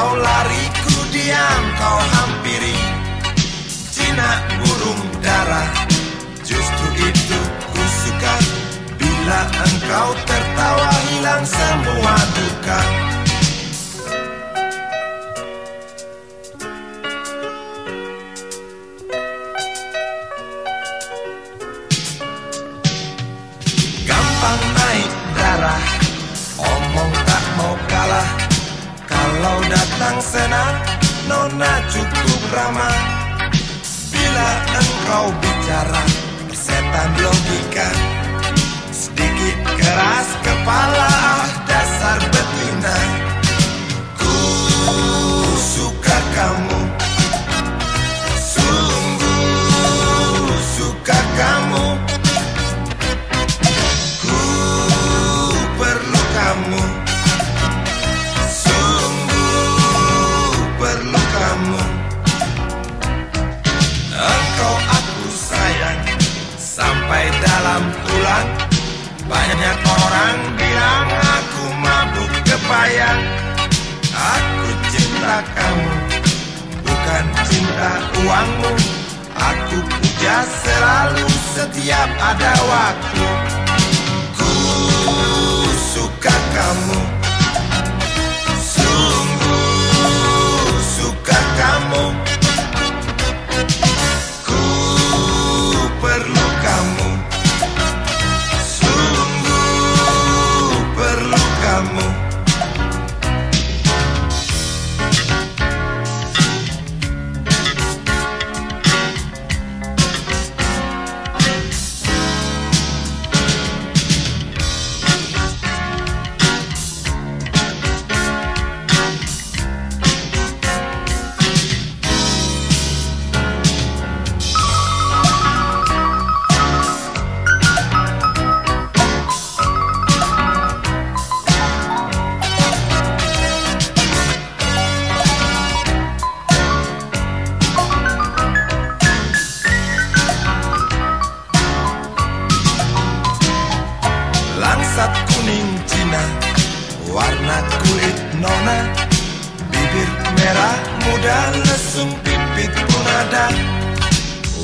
Kau lariku diam kau hampiri. Cina burung darah Justru itu ku suka. Bila engkau tertawa hilang semua duka. Gampang naik darah. Kalau datang senang Nona cukup ramah. Bila engkau bicara Setan logika uangmu Aku puja selalu setiap ada waktu. Ku suka kamu nona Bibir merah muda Lesung pipit pun ada.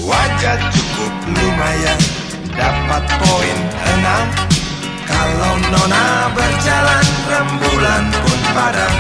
Wajah cukup lumayan Dapat poin enam. Kalau nona berjalan Rembulan pun padam